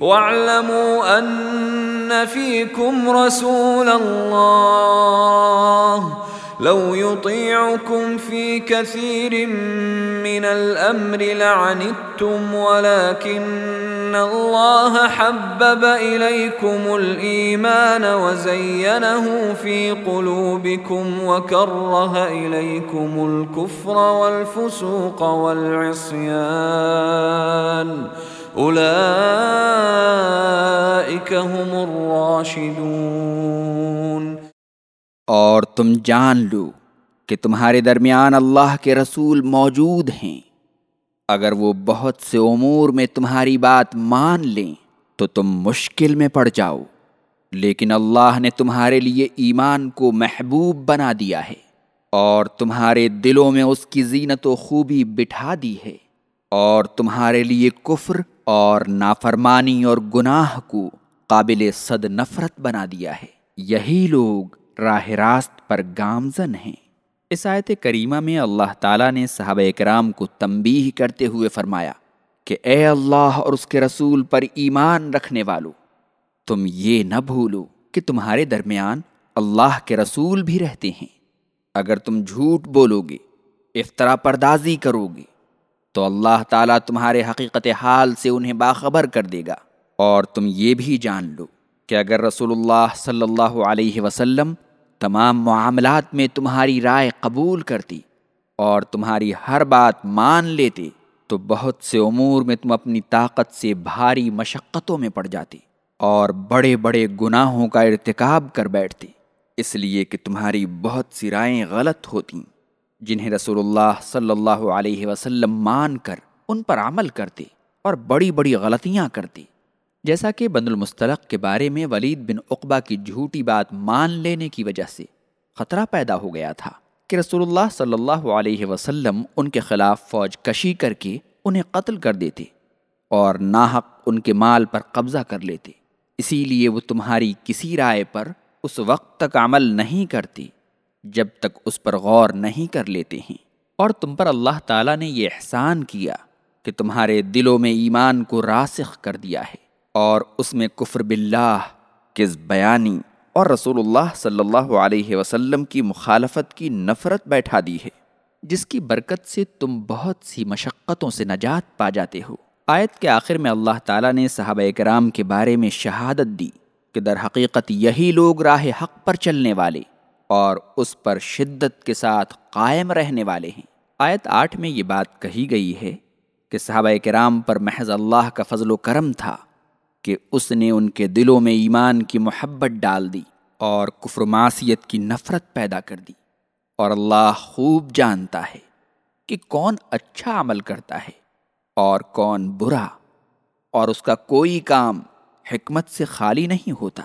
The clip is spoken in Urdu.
واعلموا ان فيكم رسول الله لو يطيعكم في كثير من الامر لعنتم ولكن الله حبب اليكم الايمان وزينه في قلوبكم وكره اليكم الكفر والفسوق والعصيان هم الراشدون. اور تم جان لو کہ تمہارے درمیان اللہ کے رسول موجود ہیں۔ اگر وہ بہت سے امور میں تمہاری بات مان لیں تو تم مشکل میں پڑ جاؤ۔ لیکن اللہ نے تمہارے لیے ایمان کو محبوب بنا دیا ہے اور تمہارے دلوں میں اس کی زینت و خوبی بٹھا دی ہے اور تمہارے لیے کفر اور نافرمانی اور گناہ کو قابل صد نفرت بنا دیا ہے۔ یہی لوگ راہ راست پر گامزن ہیں۔ اس آیت کریمہ میں اللہ تعالیٰ نے صحابہ اکرام کو تنبیہ کرتے ہوئے فرمایا کہ اے اللہ اور اس کے رسول پر ایمان رکھنے والو، تم یہ نہ بھولو کہ تمہارے درمیان اللہ کے رسول بھی رہتے ہیں۔ اگر تم جھوٹ بولو گے، افطرا پردازی کرو گے تو اللہ تعالیٰ تمہارے حقیقت حال سے انہیں باخبر کر دے گا۔ اور تم یہ بھی جان لو کہ اگر رسول اللہ صلی اللہ علیہ وسلم تمام معاملات میں تمہاری رائے قبول کرتی اور تمہاری ہر بات مان لیتے، تو بہت سے امور میں تم اپنی طاقت سے بھاری مشقتوں میں پڑ جاتی اور بڑے بڑے گناہوں کا ارتکاب کر بیٹھتے، اس لیے کہ تمہاری بہت سی رائیں غلط ہوتیں۔ جنہیں رسول اللہ صلی اللہ علیہ وسلم مان کر ان پر عمل کرتے اور بڑی بڑی غلطیاں کرتے، جیسا کہ بند المستلق کے بارے میں ولید بن عقبہ کی جھوٹی بات مان لینے کی وجہ سے خطرہ پیدا ہو گیا تھا کہ رسول اللہ صلی اللہ علیہ وسلم ان کے خلاف فوج کشی کر کے انہیں قتل کر دیتے اور ناحق ان کے مال پر قبضہ کر لیتے، اسی لیے وہ تمہاری کسی رائے پر اس وقت تک عمل نہیں کرتی جب تک اس پر غور نہیں کر لیتے ہیں۔ اور تم پر اللہ تعالیٰ نے یہ احسان کیا کہ تمہارے دلوں میں ایمان کو راسخ کر دیا ہے اور اس میں کفر باللہ کس بیانی اور رسول اللہ صلی اللہ علیہ وسلم کی مخالفت کی نفرت بیٹھا دی ہے، جس کی برکت سے تم بہت سی مشقتوں سے نجات پا جاتے ہو۔ آیت کے آخر میں اللہ تعالیٰ نے صحابہ کرام کے بارے میں شہادت دی کہ در حقیقت یہی لوگ راہ حق پر چلنے والے اور اس پر شدت کے ساتھ قائم رہنے والے ہیں۔ آیت آٹھ میں یہ بات کہی گئی ہے کہ صحابہ کرام پر محض اللہ کا فضل و کرم تھا کہ اس نے ان کے دلوں میں ایمان کی محبت ڈال دی اور کفر معصیت کی نفرت پیدا کر دی۔ اور اللہ خوب جانتا ہے کہ کون اچھا عمل کرتا ہے اور کون برا، اور اس کا کوئی کام حکمت سے خالی نہیں ہوتا۔